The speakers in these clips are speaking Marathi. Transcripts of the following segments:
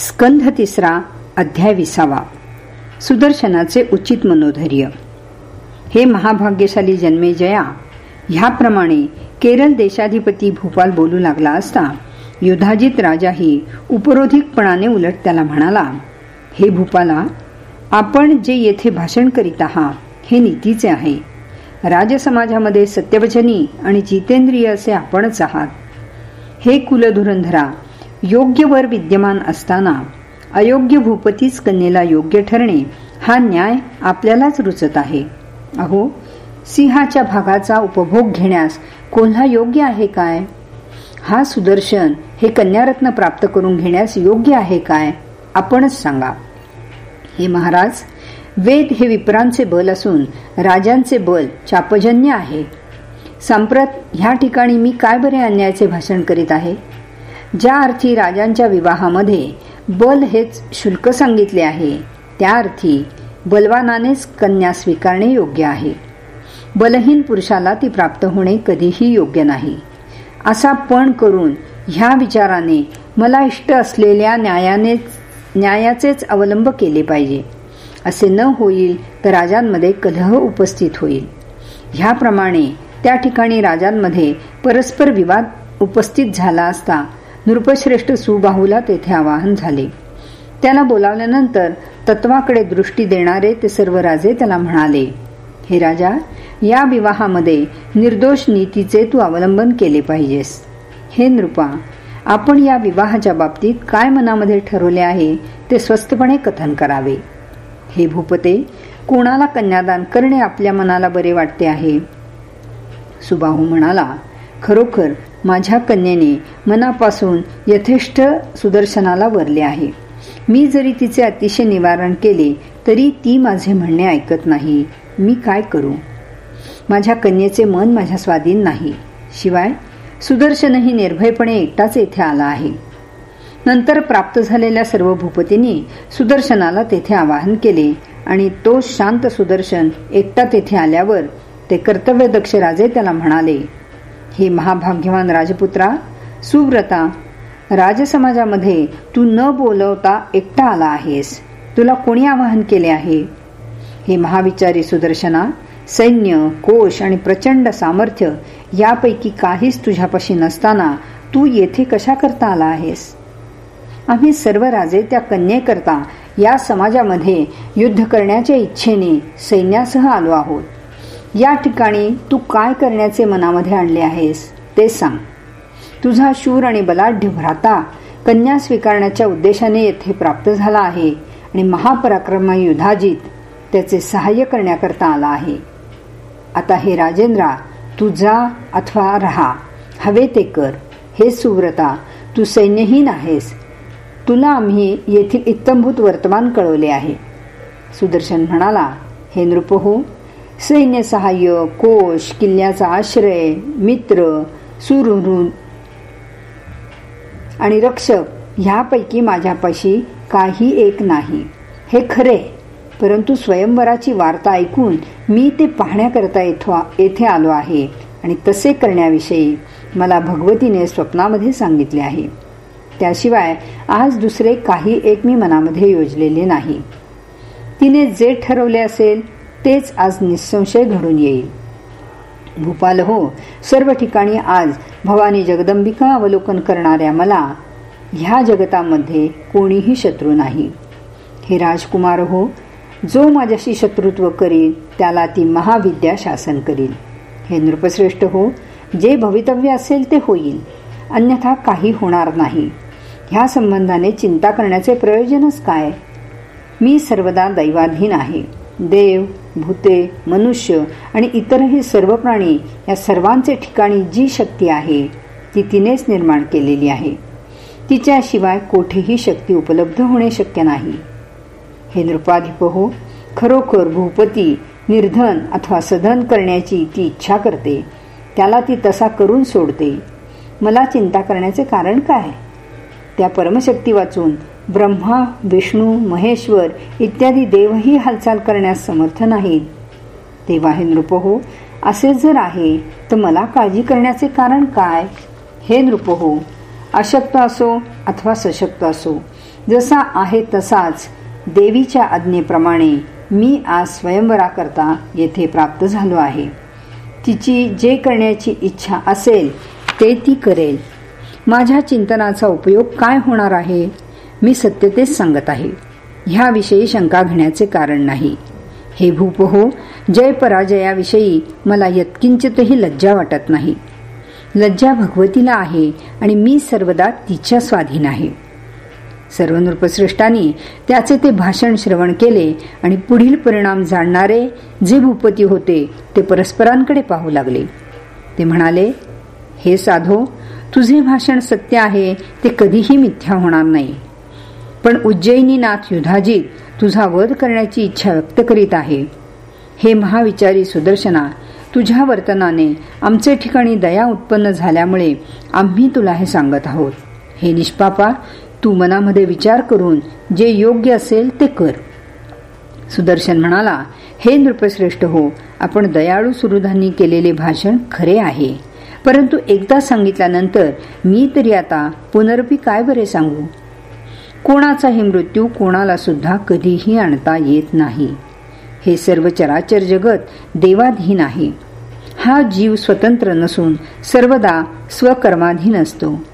स्कंध तिसरा अध्याय विसावा. सुदर्शनाचे उचित मनोधैर्य. हे महाभाग्यशाली जन्मेजया ह्याप्रमाणे केरळ देशाधिपती भूपाल बोलू लागला असता युधाजित राजाही उपरोधिकपणाने उलट त्याला म्हणाला हे भूपाला आपण जे येथे भाषण करीत आहात हे नीतीचे आहे. राजसमाजामध्ये सत्यवचनी आणि जितेंद्रिय असे आपणच आहात. हे कुलधुरंधरा योग्य वर विद्यमान असताना अयोग्य भूपतीच कन्येला योग्य ठरणे हा न्याय आपल्यालाच रुचत आहे. अहो सिंहाच्या भागाचा उपभोग घेण्यास कोल्हा योग्य आहे काय? हा सुदर्शन हे कन्यारत्न प्राप्त करून घेण्यास योग्य आहे काय? आपणच सांगा. हे महाराज वेद हे विप्रांचे बल असून राजांचे बल चापजन्य आहे. संप्रत ह्या ठिकाणी मी काय बरे अन्यायाचे भाषण करीत आहे? ज्या अर्थी राजांच्या विवाहामध्ये बल हेच शुल्क सांगितले आहे त्या अर्थी बलवानानेच कन्या स्वीकारणे योग्य आहे. बलहीन पुरुषाला ती प्राप्त होणे कधीही योग्य नाही. असा पण करून ह्या विचाराने मला इष्ट असलेल्या न्यायानेच न्यायाचेच अवलंब केले पाहिजे. असे न होईल तर राजांमध्ये कलह उपस्थित होईल. ह्याप्रमाणे त्या ठिकाणी राजांमध्ये परस्पर विवाद उपस्थित झाला असता नृपश्रेष्ठ सुबाहूला तेथे आवाहन झाले. त्याला बोलावल्यानंतर तत्वाकडे दृष्टी देणारे ते सर्व राजे त्याला म्हणाले हे राजा या विवाहामध्ये निर्दोष नीतीचे तू अवलंबन केले पाहिजेस. हे नृपा आपण या विवाहाच्या बाबतीत काय मनामध्ये ठरवले आहे ते स्वस्तपणे कथन करावे. हे भूपते कोणाला कन्यादान करणे आपल्या मनाला बरे वाटते आहे सुबाहू म्हणाला खरोखर माझ्या कन्येने मनापासून यथेष्ट सुदर्शनाला वरले आहे. मी जरी तिचे अतिशय निवारण केले तरी ती माझे म्हणणे ऐकत नाही. मी काय करू? माझ्या कन्येचे मन माझ्या स्वाधीन नाही. शिवाय सुदर्शनही निर्भयपणे एकटाच येथे आला आहे. नंतर प्राप्त झालेल्या सर्व भूपतींनी सुदर्शनाला तेथे आवाहन केले आणि तो शांत सुदर्शन एकटा तेथे आल्यावर ते कर्तव्यदक्ष राजे त्याला म्हणाले हे महाभाग्यवान राजपुत्रा सुव्रता राजसमाजामध्ये तू न बोलवता एकटा आला आहेस. तुला कोणी आवाहन केले आहे? हे महाविचारी सुदर्शना सैन्य कोश आणि प्रचंड सामर्थ्य यापैकी काहीच तुझ्यापाशी नसताना तू येथे कशा करता आला आहेस? आम्ही सर्व राजे त्या कन्येकरता या समाजामध्ये युद्ध करण्याच्या इच्छेने सैन्यासह आलो आहोत. या ठिकाणी तू काय करण्याचे मनामध्ये आणले आहेस ते सांग. तुझा शूर आणि बलाढ्य भ्राता कन्या स्वीकारण्याच्या उद्देशाने येथे प्राप्त झाला आहे आणि महापराक्रम युधाजित त्याचे सहाय्य करण्याकरता आला आहे. आता हे राजेंद्रा तू जा अथवा राहा. हवे ते कर. हे सुव्रता तू सैन्यहीन आहेस. तुला आम्ही येथील इत्तमभूत वर्तमान कळवले आहे. सुदर्शन म्हणाला हे नृपहो सैन्य सहाय्य कोश किल्ल्याचा आश्रय मित्र सुरुहृद आणि रक्षक ह्यापैकी माझ्यापाशी काही एक नाही. हे खरे परंतु स्वयंवराची वार्ता ऐकून मी ते पाहण्याकरता येथे आलो आहे आणि तसे करण्याविषयी मला भगवतीने स्वप्नामध्ये सांगितले आहे. त्याशिवाय आज दुसरे काही एक मी मनामध्ये योजलेले नाही. तिने जे ठरवले असेल तेच आज निसंशय घडून येईल. भूपाल हो सर्व ठिकाणी आज भवानी जगदंबिका अवलोकन करणाऱ्या मला ह्या जगतामध्ये कोणीही शत्रू नाही. हे राजकुमार हो जो माझ्याशी शत्रुत्व करील त्याला ती महाविद्या शासन करील. हे नृपश्रेष्ठ हो जे भवितव्य असेल ते होईल अन्यथा काही होणार नाही. ह्या संबंधाने चिंता करण्याचे प्रयोजनच काय? मी सर्वदा दैवाधीन आहे. देव भूते मनुष्य आणि इतरही सर्व प्राणी या सर्वांचे ठिकाणी जी शक्ती आहे ती तिनेच निर्माण केलेली आहे. तिच्याशिवाय कोठेही शक्ती उपलब्ध होणे शक्य नाही. हे नृपाधिप हो खरोखर भूपती निर्धन अथवा सधन करण्याची ती इच्छा करते. त्याला ती तसा करून सोडते. मला चिंता करण्याचे कारण काय? त्या परमशक्ती वाचून ब्रह्मा विष्णू महेश्वर इत्यादी देवही हालचाल करण्यास समर्थ नाहीत. तेव्हा हे नृपहो असे जर आहे तर मला काळजी करण्याचे कारण काय? हे नृपहो अशक्त असो अथवा सशक्त असो जसा आहे तसाच देवीच्या आज्ञेप्रमाणे मी आज स्वयंवराकरता येथे प्राप्त झालो आहे. तिची जे करण्याची इच्छा असेल ते ती करेल. माझ्या चिंतनाचा उपयोग काय होणार आहे? मी सत्यतेच सांगत आहे. ह्याविषयी शंका घेण्याचे कारण नाही. हे भूप हो जय पराजयाविषयी मला यत्किंचितही लज्जा वाटत नाही. लज्जा भगवतीला आहे आणि मी सर्वदा तिच्या स्वाधीन आहे. सर्व नृपश्रेष्ठांनी त्याचे ते भाषण श्रवण केले आणि पुढील परिणाम जाणणारे जे भूपती होते ते परस्परांकडे पाहू लागले. ते म्हणाले हे साधो तुझे भाषण सत्य आहे ते कधीही मिथ्या होणार नाही. पण उज्जैनीनाथ युधाजी तुझा वध करण्याची इच्छा व्यक्त करीत आहे. हे महाविचारी सुदर्शना तुझ्या वर्तनाने आमचे ठिकाणी दया उत्पन्न झाल्यामुळे आम्ही तुला हे सांगत आहोत. हे निष्पापा तू मनामध्ये विचार करून जे योग्य असेल ते कर. सुदर्शन म्हणाला हे नृपश्रेष्ठ हो आपण दयाळू सुरुधांनी केलेले भाषण खरे आहे. परंतु एकदा सांगितल्यानंतर मी तरी आता पुनरपी काय बरे सांगू? कोणाचाही मृत्यू कोणाला सुद्धा कधीही आणता येत नाही. हे सर्व चराचर जगत देवाधीन आहे. हा जीव स्वतंत्र नसून सर्वदा स्वकर्माधीन असतो.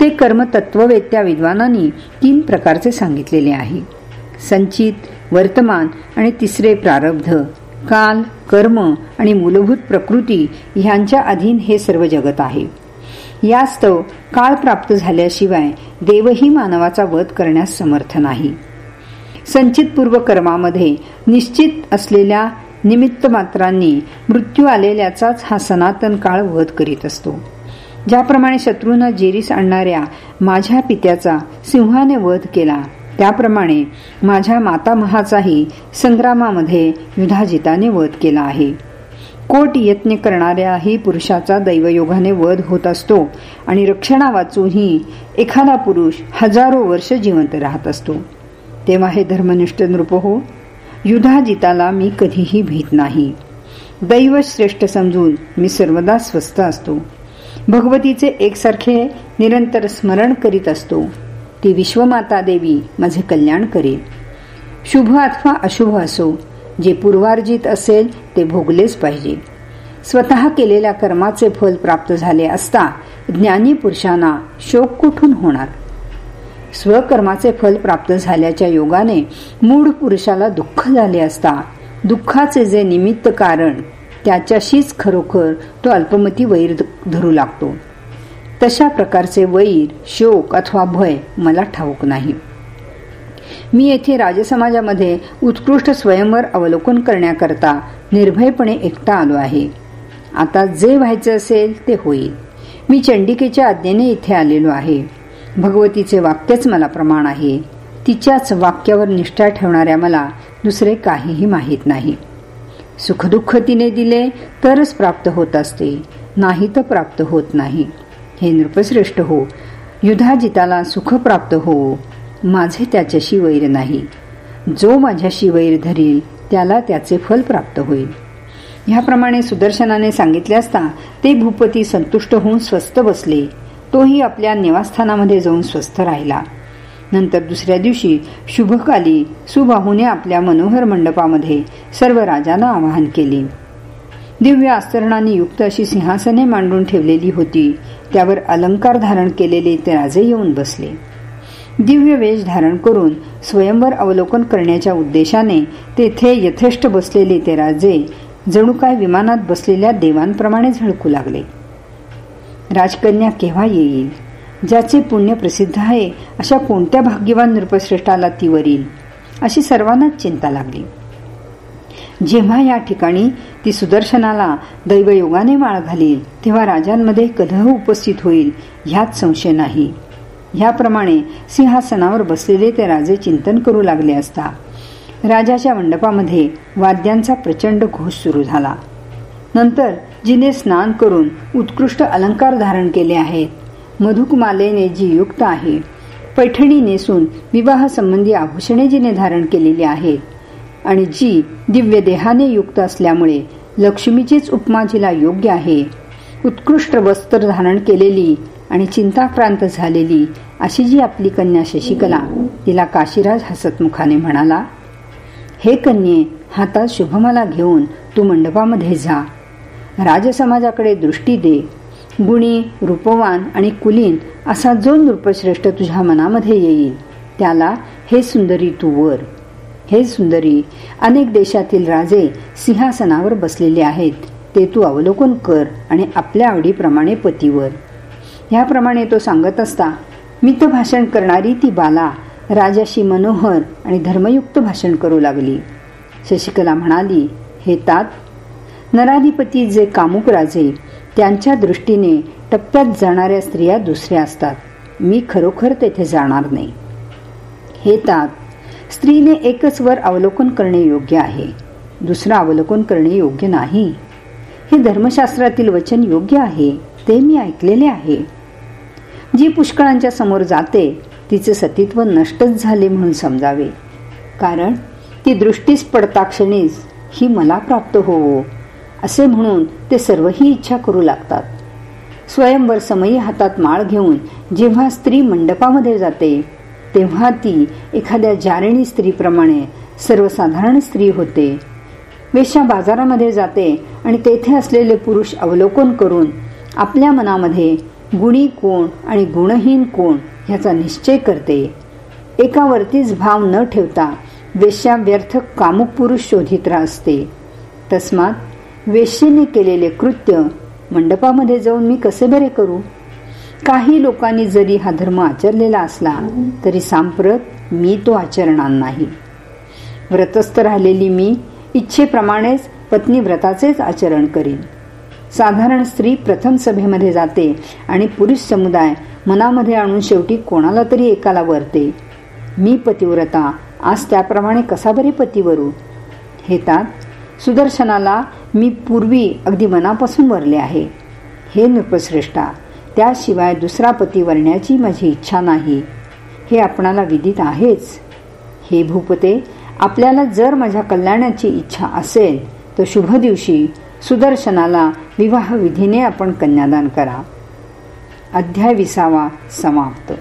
ते कर्म तत्ववेत्या विद्वानांनी तीन प्रकारचे सांगितलेले आहे. संचित वर्तमान आणि तिसरे प्रारब्ध काल कर्म आणि मूलभूत प्रकृती ह्यांच्या अधीन हे सर्व जगत आहे. यास्तव काळ प्राप्त झाल्याशिवाय देवही मानवाचा वध करण्यास समर्थ नाही. संचित पूर्व कर्मामध्ये निश्चित असलेल्या निमित्त मात्रांनी मृत्यू आलेल्याचाच हा सनातन काळ वध करीत असतो. ज्याप्रमाणे शत्रूंना जेरीस आणणाऱ्या माझ्या पित्याचा सिंहाने वध केला त्याप्रमाणे माझ्या मातामहाचाही संग्रामामध्ये युधाजिताने वध केला आहे. कोट यत्न करणाऱ्याही पुरुषाचा दैवयोगाने वध होत असतो आणि रक्षणा वाचूनही एखादा पुरुष हजारो वर्ष जिवंत राहत असतो. तेव्हा हे धर्मनिष्ठ नृप हो युधाजिताला मी कधीही भीत नाही. दैव श्रेष्ठ समजून मी सर्वदा स्वस्थ असतो. भगवतीचे एकसारखे निरंतर स्मरण करीत असतो. ती विश्वमाता देवी माझे कल्याण करेल शुभ अथवा अशुभ असो जे पूर्वार्जित असेल ते भोगलेच पाहिजे. स्वतः केलेल्या कर्माचे फल प्राप्त झाले असता ज्ञानी पुरुषांना शोक कुठून होणार? स्वकर्माचे फल प्राप्त झाल्याच्या योगाने मूढ पुरुषाला दुःख झाले असता दुःखाचे जे निमित्त कारण त्याच्याशीच खरोखर तो अल्पमती वैर धरू लागतो. तशा प्रकारचे वैर शोक अथवा भय मला ठाऊक नाही. मी येथे राजसमाजामध्ये उत्कृष्ट स्वयंवर अवलोकन करण्याकरता निर्भयपणे एकटा आलो आहे. आता जे व्हायचं असेल ते होईल. मी चंडिकेच्या आज्ञेने इथे आलेलो आहे. भगवतीचे वाक्यच मला प्रमाण आहे. तिच्याच वाक्यावर निष्ठा ठेवणाऱ्या मला दुसरे काहीही माहीत नाही. सुखदुःख तिने दिले तरच प्राप्त होत असते. नाही तर प्राप्त होत नाही. हे नृपश्रेष्ठ हो. युधाजिताला सुख प्राप्त हो. माझे त्याच्याशी वैर नाही. जो माझ्याशी वैर धरील त्याला त्याचे फल प्राप्त होईल. ह्याप्रमाणे सुदर्शनाने सांगितले असता ते भूपती संतुष्ट होऊन स्वस्थ बसले. तोही आपल्या निवासस्थानामध्ये जाऊन स्वस्थ राहिला. नंतर दुसऱ्या दिवशी शुभकाली सुबाहूने आपल्या मनोहर मंडपामध्ये सर्व राजांना आवाहन केले. दिव्य आस्तरणाने युक्त अशी सिंहासने मांडून ठेवलेली होती. त्यावर अलंकार धारण केलेले ते राजे येऊन बसले. दिव्य वेश धारण करून स्वयंवर अवलोकन करण्याच्या उद्देशाने तेथे यथेष्ट बसलेले ते राजे जणू काय विमानात बसलेल्या देवांप्रमाणे झळकू लागले. राजकन्या केव्हा येईल? ज्याचे पुण्य प्रसिद्ध आहे अशा कोणत्या भाग्यवान नृपश्रेष्ठाला ती वरील? अशी सर्वांनाच चिंता लागली. जेव्हा या ठिकाणी ती सुदर्शनाला दैवयोगाने माळ घालील तेव्हा राजांमध्ये कलह उपस्थित होईल ह्यात संशय नाही. ह्याप्रमाणे सिंहासनावर बसलेले ते राजे चिंतन करू लागले असता. राजाच्या मंडपामध्ये वाद्यांचा प्रचंड घोष सुरू झाला. नंतर जिने स्नान करून उत्कृष्ट अलंकार धारण केले आहेत. मधुकमालेने जी युक्त आहे पैठणी नेसून विवाह संबंधी आभूषणे जिने धारण केलेली आहेत आणि जी दिव्य देहाने युक्त असल्यामुळे लक्ष्मीचीच उपमा जिला योग्य आहे उत्कृष्ट वस्त्र धारण केलेली आणि चिंताक्रांत झालेली अशी जी आपली कन्या शशिकला तिला काशीराज हसतमुखाने म्हणाला हे कन्ये हातात शुभमाला घेऊन तू मंडपामध्ये जा. राजसमाजाकडे दृष्टी दे. गुणी रूपवान आणि कुलीन असा जो नृपश्रेष्ठ तुझ्या मनामध्ये येईल. त्याला हे सुंदरी तू वर. हे सुंदरी अनेक देशातील राजे सिंहासनावर बसलेले आहेत. ते तू अवलोकन कर आणि आपल्या आवडीप्रमाणे पतीवर. ह्याप्रमाणे तो सांगत असता मित भाषण करणारी ती बाला राजाशी मनोहर आणि धर्मयुक्त भाषण करू लागली. शशिकला म्हणाली हे तात नराधिपती जे कामुक राजे त्यांच्या दृष्टीने टप्प्यात जाणाऱ्या स्त्रिया दुसऱ्या असतात. मी खरोखर तेथे जाणार नाही. हे तात स्त्रीने एकच वर अवलोकन करणे योग्य आहे. दुसरं अवलोकन करणे योग्य नाही. हे धर्मशास्त्रातील वचन योग्य आहे ते मी ऐकलेले आहे. जी पुष्कळांच्या समोर जाते तिचे सतीत्व नष्टच झाले म्हणून समजावे. कारण ती दृष्टीस पडता क्षणीच ही मला प्राप्त होवो असे म्हणून ते सर्वही इच्छा करू लागतात. स्वयंवर समयी हातात माळ घेऊन जेव्हा स्त्री मंडपामध्ये जाते तेव्हा ती एखाद्या जारिणी स्त्रीप्रमाणे सर्वसाधारण स्त्री होते. वेश्या बाजारामध्ये जाते आणि तेथे असलेले पुरुष अवलोकन करून आपल्या मनामध्ये गुणी कोण आणि गुणहीन कोण ह्याचा निश्चय करते. एकावरतीच भाव न ठेवता वेश्या व्यर्थ कामुक पुरुष शोधित असते. तस्मात वेश्येने केलेले कृत्य मंडपामध्ये जाऊन मी कसे बरे करू? काही लोकांनी जरी हा धर्म आचरलेला असला तरी सांप्रत मी तो आचरणार नाही. व्रतस्थ राहिलेली मी इच्छेप्रमाणेच पत्नी व्रताचेच आचरण करीन. साधारण स्त्री प्रथम सभेमध्ये जाते आणि पुरुष समुदाय मनामध्ये आणून शेवटी कोणाला तरी एकाला वरते. मी पतिव्रता. आज त्याप्रमाणे कसा बरे पतीवरू? हेतात सुदर्शनाला मी पूर्वी अगदी मनापासून वरले आहे. हे नृपश्रेष्ठा. त्याशिवाय दुसरा पती वरण्याची माझी इच्छा नाही. हे आपणाला विदित आहेच. हे भूपते आपल्याला जर माझ्या कल्याणाची इच्छा असेल तर शुभ दिवशी सुदर्शनाला विवाह विधीने आपण कन्यादान करा. अध्याय विसावा समाप्त.